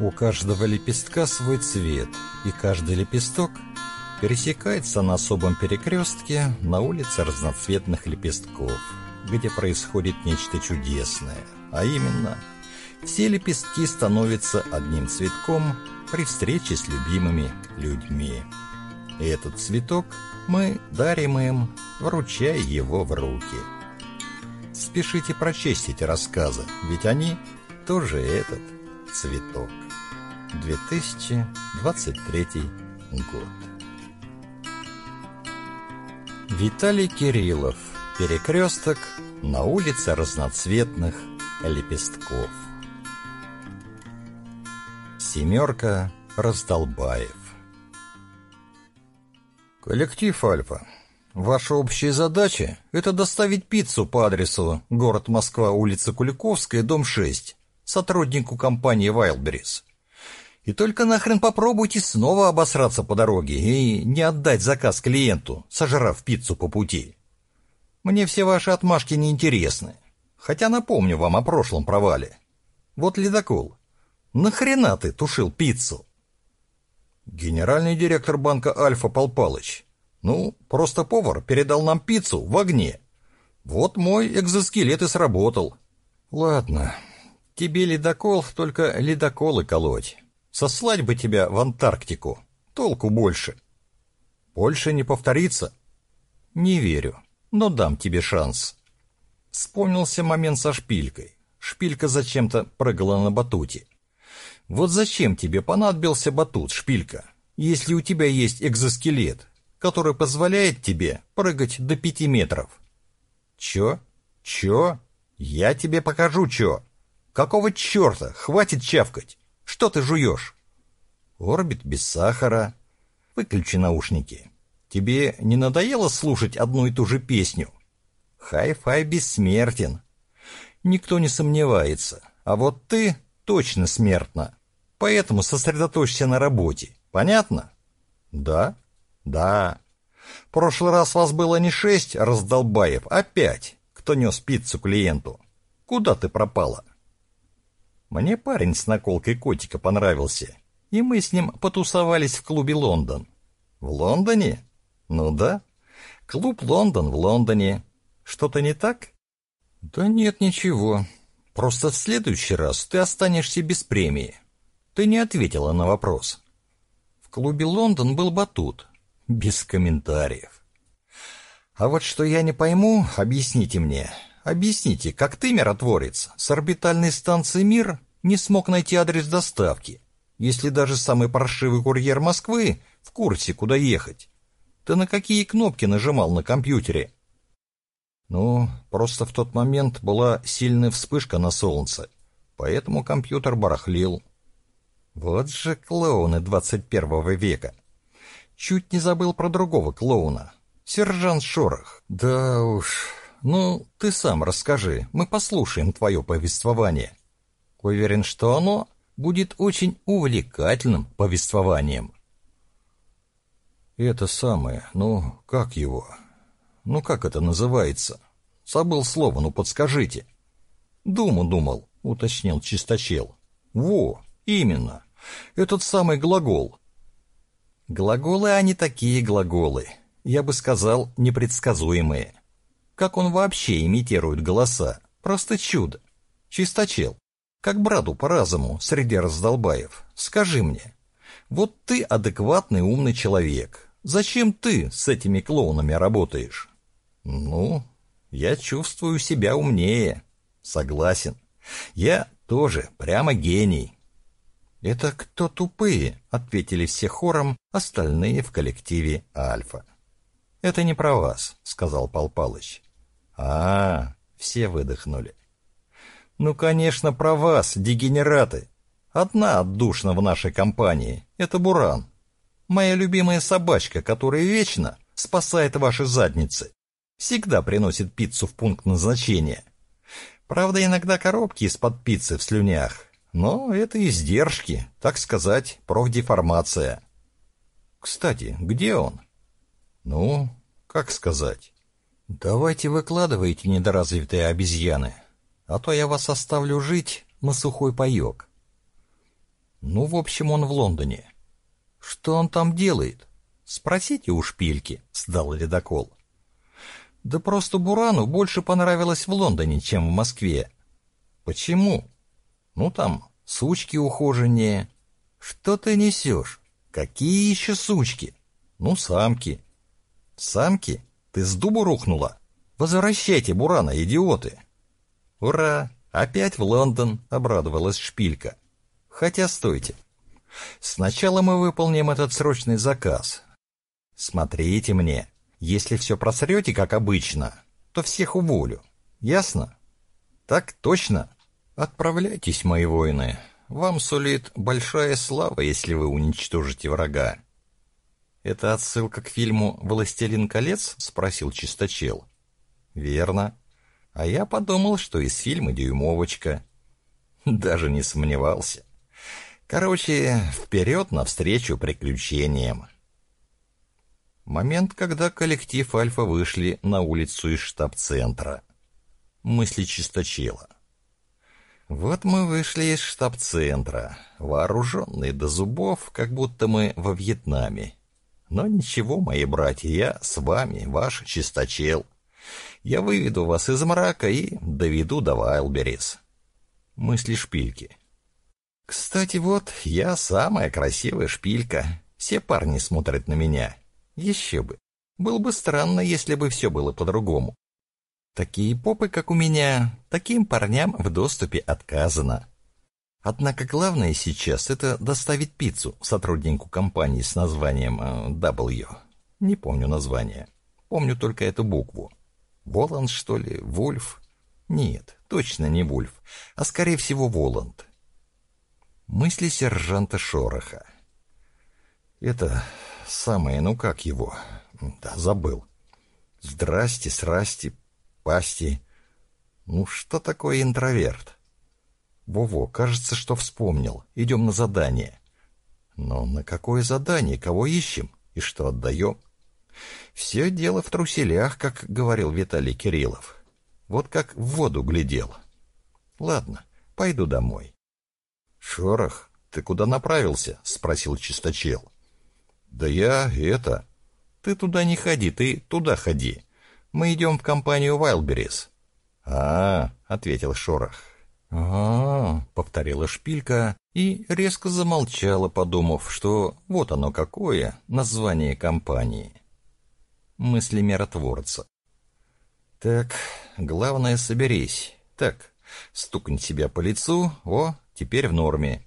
У каждого лепестка свой цвет, и каждый лепесток пересекается на особом перекрестке на улице разноцветных лепестков, где происходит нечто чудесное, а именно, все лепестки становятся одним цветком при встрече с любимыми людьми. И этот цветок мы дарим им, вручая его в руки. Спешите прочесть эти рассказы, ведь они тоже этот цветок. 2023 год. Виталий Кириллов. Перекресток на улице разноцветных лепестков. Семерка Раздолбаев. Коллектив «Альфа». Ваша общая задача – это доставить пиццу по адресу город Москва, улица Куликовская, дом 6, сотруднику компании «Вайлдберрис». И только нахрен попробуйте снова обосраться по дороге и не отдать заказ клиенту, сожрав пиццу по пути. Мне все ваши отмашки не интересны. Хотя напомню вам о прошлом провале. Вот ледокол. Нахрена ты тушил пиццу? Генеральный директор банка Альфа Пал. Ну, просто повар передал нам пиццу в огне. Вот мой экзоскелет и сработал. Ладно, тебе ледокол, только ледоколы колоть. Сослать бы тебя в Антарктику. Толку больше. Больше не повторится? Не верю, но дам тебе шанс. Вспомнился момент со шпилькой. Шпилька зачем-то прыгала на батуте. Вот зачем тебе понадобился батут, шпилька, если у тебя есть экзоскелет, который позволяет тебе прыгать до пяти метров? Чё? Чё? Я тебе покажу, чё. Какого черта? Хватит чавкать. Что ты жуешь? Орбит без сахара. Выключи наушники. Тебе не надоело слушать одну и ту же песню? Хай-фай бессмертен. Никто не сомневается. А вот ты точно смертна. Поэтому сосредоточься на работе. Понятно? Да? Да. Прошлый раз вас было не шесть раздолбаев, а пять, кто нес пиццу клиенту. Куда ты пропала? Мне парень с наколкой котика понравился, и мы с ним потусовались в клубе «Лондон». В Лондоне? Ну да. Клуб «Лондон» в Лондоне. Что-то не так? Да нет, ничего. Просто в следующий раз ты останешься без премии. Ты не ответила на вопрос. В клубе «Лондон» был батут. Без комментариев. А вот что я не пойму, объясните мне. Объясните, как ты, миротворец, с орбитальной станции «Мир» не смог найти адрес доставки, если даже самый паршивый курьер Москвы в курсе, куда ехать? Ты на какие кнопки нажимал на компьютере? Ну, просто в тот момент была сильная вспышка на солнце, поэтому компьютер барахлил. Вот же клоуны 21 века. Чуть не забыл про другого клоуна. Сержант Шорох. Да уж... «Ну, ты сам расскажи, мы послушаем твое повествование». Уверен, что оно будет очень увлекательным повествованием. Это самое, ну, как его? Ну, как это называется? Забыл слово, ну подскажите. Думу думал, уточнил чисточел. Во, именно. Этот самый глагол. Глаголы, они такие глаголы. Я бы сказал, непредсказуемые. Как он вообще имитирует голоса? Просто чудо. Чисточел, как брату по разуму среди раздолбаев, скажи мне, вот ты адекватный умный человек, зачем ты с этими клоунами работаешь? Ну, я чувствую себя умнее. Согласен. Я тоже прямо гений. Это кто тупые? Ответили все хором остальные в коллективе Альфа. Это не про вас, сказал Пал Палыч. А, все выдохнули. Ну, конечно, про вас, дегенераты. Одна отдушна в нашей компании — это Буран. Моя любимая собачка, которая вечно спасает ваши задницы. Всегда приносит пиццу в пункт назначения. Правда, иногда коробки из-под пиццы в слюнях. Но это издержки, так сказать, профдеформация. Кстати, где он? Ну, как сказать? «Давайте выкладывайте, недоразвитые обезьяны, а то я вас оставлю жить на сухой паек». Ну, в общем, он в Лондоне. Что он там делает? Спросите у шпильки, сдал ледокол. Да просто Бурану больше понравилось в Лондоне, чем в Москве. Почему? Ну, там сучки ухоженнее. Что ты несешь? Какие еще сучки? Ну, самки. Самки? Ты с дубу рухнула? Возвращайте Бурана, идиоты. Ура! Опять в Лондон, обрадовалась шпилька. Хотя стойте. Сначала мы выполним этот срочный заказ. Смотрите мне. Если все просрете, как обычно, то всех уволю. Ясно? Так точно. Отправляйтесь, мои воины. Вам сулит большая слава, если вы уничтожите врага. Это отсылка к фильму «Властелин колец?» — спросил Чисточел. Верно. А я подумал, что из фильма «Дюймовочка». Даже не сомневался. Короче, вперед навстречу приключениям. Момент, когда коллектив «Альфа» вышли на улицу из штаб-центра. Мысли чисточела. Вот мы вышли из штаб-центра, вооруженные до зубов, как будто мы во Вьетнаме. Но ничего, мои братья, я с вами, ваш чисточел. Я выведу вас из мрака и доведу до Вайлберис. Мысли шпильки. Кстати, вот, я самая красивая шпилька. Все парни смотрят на меня. Еще бы. Было бы странно, если бы все было по-другому. Такие попы, как у меня, таким парням в доступе отказано. Однако главное сейчас — это доставить пиццу сотруднику компании с названием э, W. Не помню название. Помню только эту букву. Воланд, что ли? Вульф? Нет, точно не Вульф, а скорее всего Воланд. Мысли сержанта Шороха. Это самое, ну как его? Да, забыл. Здрасте, срасти, пасти. Ну что такое интроверт? Во-во, кажется, что вспомнил. Идем на задание. Но на какое задание? Кого ищем? И что отдаем? Все дело в труселях, как говорил Виталий Кириллов. Вот как в воду глядел. Ладно, пойду домой. Шорох, ты куда направился? Спросил чисточел. Да я это... Ты туда не ходи, ты туда ходи. Мы идем в компанию Вайлберис. А, ответил Шорох. А, повторила шпилька и резко замолчала, подумав, что вот оно какое название компании мысли миротворца. Так, главное, соберись. Так, стукнь себя по лицу. О, теперь в норме.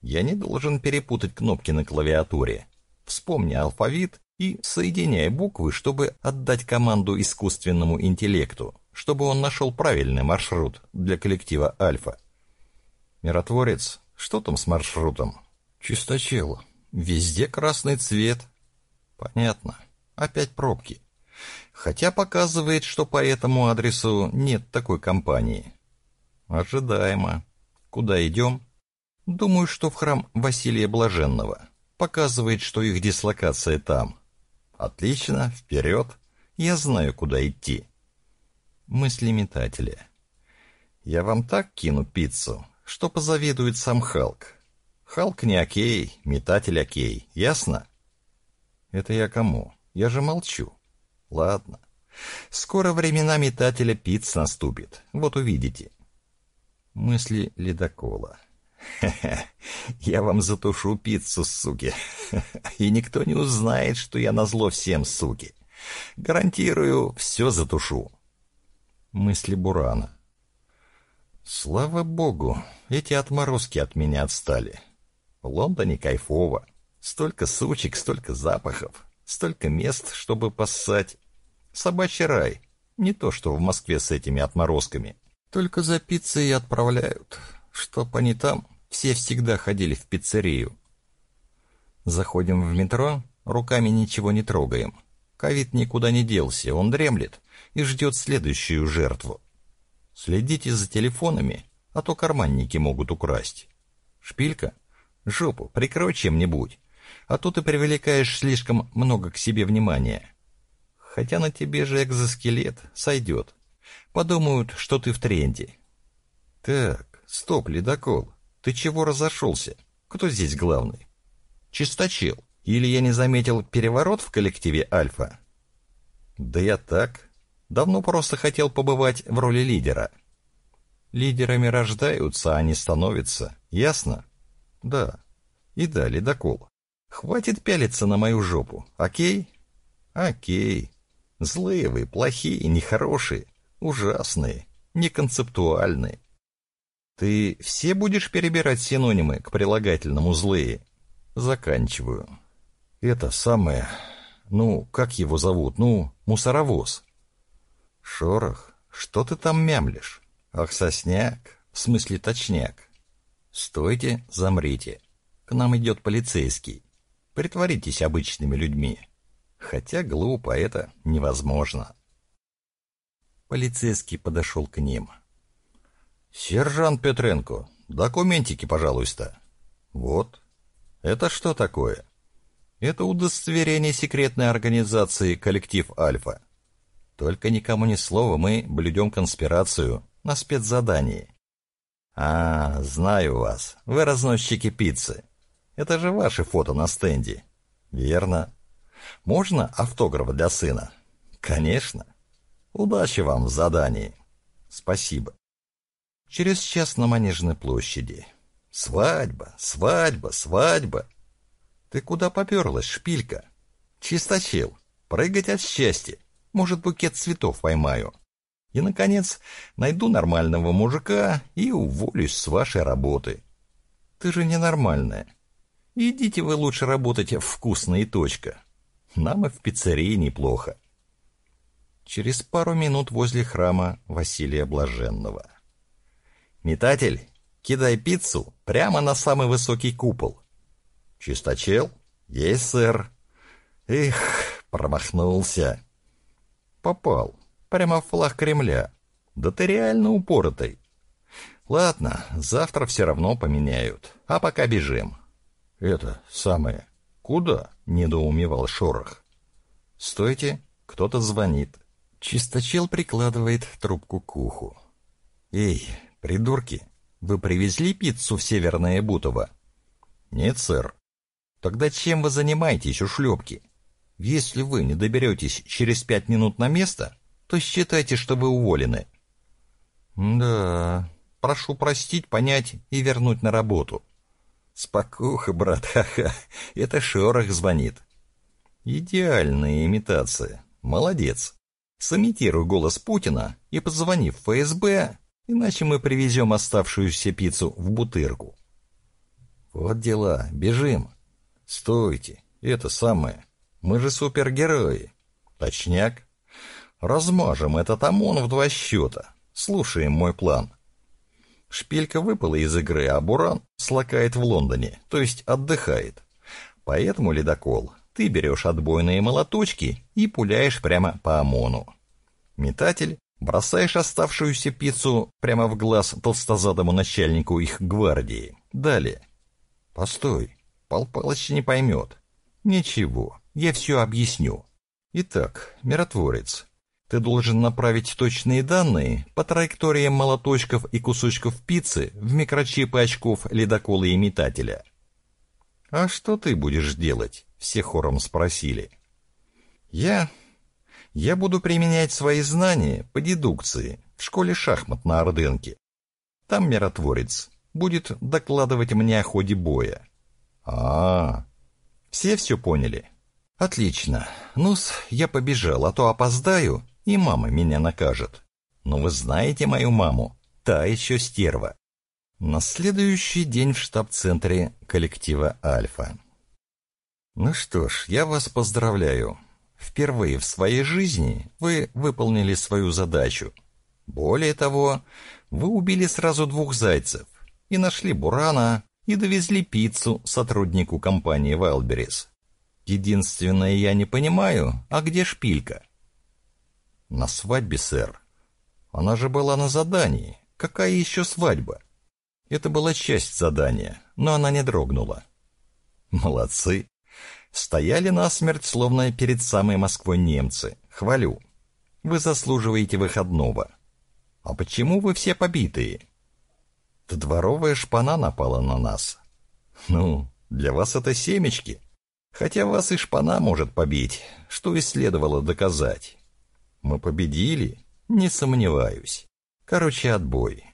Я не должен перепутать кнопки на клавиатуре. Вспомни алфавит и соединяй буквы, чтобы отдать команду искусственному интеллекту, чтобы он нашел правильный маршрут для коллектива Альфа. Миротворец, что там с маршрутом? Чисточел. Везде красный цвет. Понятно. Опять пробки. Хотя показывает, что по этому адресу нет такой компании. Ожидаемо. Куда идем? Думаю, что в храм Василия Блаженного. Показывает, что их дислокация там. Отлично, вперед. Я знаю, куда идти. Мысли метателя. Я вам так кину пиццу, что позавидует сам Халк. Халк не окей, метатель окей, ясно? Это я кому? Я же молчу. Ладно. Скоро времена метателя пиц наступит. Вот увидите. Мысли ледокола. Хе-хе, я вам затушу пиццу, суки. И никто не узнает, что я назло всем, суки. Гарантирую, все затушу. Мысли Бурана. Слава богу, эти отморозки от меня отстали. В Лондоне кайфово. Столько сучек, столько запахов. Столько мест, чтобы поссать. Собачий рай. Не то, что в Москве с этими отморозками. Только за пиццей и отправляют. Чтоб они там, все всегда ходили в пиццерию. Заходим в метро, руками ничего не трогаем. Ковид никуда не делся, он дремлет и ждет следующую жертву. Следите за телефонами, а то карманники могут украсть. Шпилька? Жопу прикрой чем-нибудь а то ты привлекаешь слишком много к себе внимания. Хотя на тебе же экзоскелет сойдет. Подумают, что ты в тренде. Так, стоп, ледокол, ты чего разошелся? Кто здесь главный? Чисточел. Или я не заметил переворот в коллективе Альфа? Да я так. Давно просто хотел побывать в роли лидера. Лидерами рождаются, а не становятся. Ясно? Да. И да, ледокол. Хватит пялиться на мою жопу, окей? Окей. Злые вы, плохие, нехорошие, ужасные, неконцептуальные. Ты все будешь перебирать синонимы к прилагательному «злые»? Заканчиваю. Это самое... Ну, как его зовут? Ну, мусоровоз. Шорох, что ты там мямлишь? Ах, сосняк, в смысле точняк. Стойте, замрите. К нам идет полицейский. Притворитесь обычными людьми. Хотя глупо, это невозможно. Полицейский подошел к ним. «Сержант Петренко, документики, пожалуйста». «Вот. Это что такое?» «Это удостоверение секретной организации «Коллектив Альфа». Только никому ни слова, мы блюдем конспирацию на спецзадании. А, знаю вас, вы разносчики пиццы. Это же ваши фото на стенде. Верно. Можно автограф для сына? Конечно. Удачи вам в задании. Спасибо. Через час на Манежной площади. Свадьба, свадьба, свадьба. Ты куда поперлась, шпилька? Чисточел. Прыгать от счастья. Может, букет цветов поймаю. И, наконец, найду нормального мужика и уволюсь с вашей работы. Ты же ненормальная. Идите вы лучше работать в «Вкусно» и точка. Нам и в пиццерии неплохо. Через пару минут возле храма Василия Блаженного. «Метатель, кидай пиццу прямо на самый высокий купол». «Чисточел?» «Есть, сэр». «Эх, промахнулся». «Попал. Прямо в флаг Кремля. Да ты реально упоротый». «Ладно, завтра все равно поменяют. А пока бежим». «Это самое. Куда?» — недоумевал Шорох. «Стойте, кто-то звонит». Чисточел прикладывает трубку к уху. «Эй, придурки, вы привезли пиццу в Северное Бутово?» «Нет, сэр». «Тогда чем вы занимаетесь, ушлепки? Если вы не доберетесь через пять минут на место, то считайте, что вы уволены». «Да, прошу простить, понять и вернуть на работу». «Спокуха, брат, ха-ха, это Шорох звонит». «Идеальная имитация. Молодец. Сымитируй голос Путина и позвони в ФСБ, иначе мы привезем оставшуюся пиццу в бутырку». «Вот дела, бежим». «Стойте, это самое. Мы же супергерои». «Точняк. Размажем этот ОМОН в два счета. Слушаем мой план». Шпилька выпала из игры, а Буран слакает в Лондоне, то есть отдыхает. Поэтому, ледокол, ты берешь отбойные молоточки и пуляешь прямо по ОМОНу. Метатель, бросаешь оставшуюся пиццу прямо в глаз толстозадому начальнику их гвардии. Далее. Постой, Пал Палыч не поймет. Ничего, я все объясню. Итак, миротворец, ты должен направить точные данные по траекториям молоточков и кусочков пиццы в микрочипы очков ледокола и метателя. «А что ты будешь делать?» — все хором спросили. «Я... я буду применять свои знания по дедукции в школе шахмат на Ордынке. Там миротворец будет докладывать мне о ходе боя». А, -а, -а. все все поняли?» «Отлично. Ну-с, я побежал, а то опоздаю, и мама меня накажет. Но вы знаете мою маму, та еще стерва. На следующий день в штаб-центре коллектива «Альфа». Ну что ж, я вас поздравляю. Впервые в своей жизни вы выполнили свою задачу. Более того, вы убили сразу двух зайцев и нашли Бурана, и довезли пиццу сотруднику компании «Вайлдберрис». Единственное, я не понимаю, а где шпилька? На свадьбе, сэр. Она же была на задании. Какая еще свадьба? Это была часть задания, но она не дрогнула. Молодцы. Стояли насмерть, словно перед самой Москвой немцы. Хвалю. Вы заслуживаете выходного. А почему вы все побитые? Да дворовая шпана напала на нас. Ну, для вас это семечки. Хотя вас и шпана может побить, что и следовало доказать. Мы победили, не сомневаюсь. Короче, отбой.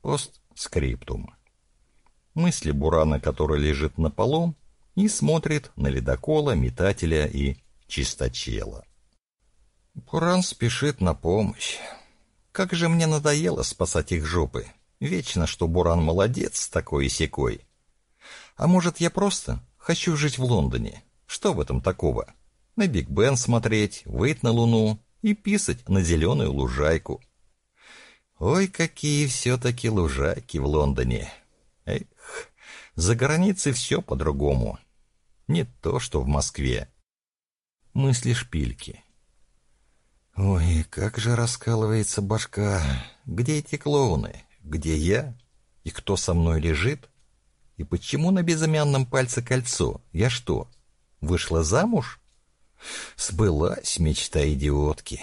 Постскриптум. Мысли Бурана, который лежит на полу и смотрит на ледокола, метателя и чисточела. Буран спешит на помощь. Как же мне надоело спасать их жопы. Вечно, что Буран молодец, такой и секой. А может, я просто хочу жить в Лондоне? Что в этом такого? На Биг Бен смотреть, выйти на Луну и писать на зеленую лужайку. Ой, какие все-таки лужайки в Лондоне. Эх, за границей все по-другому. Не то, что в Москве. Мысли шпильки. Ой, как же раскалывается башка. Где эти клоуны? Где я? И кто со мной лежит? И почему на безымянном пальце кольцо? Я что, вышла замуж? Сбылась мечта идиотки.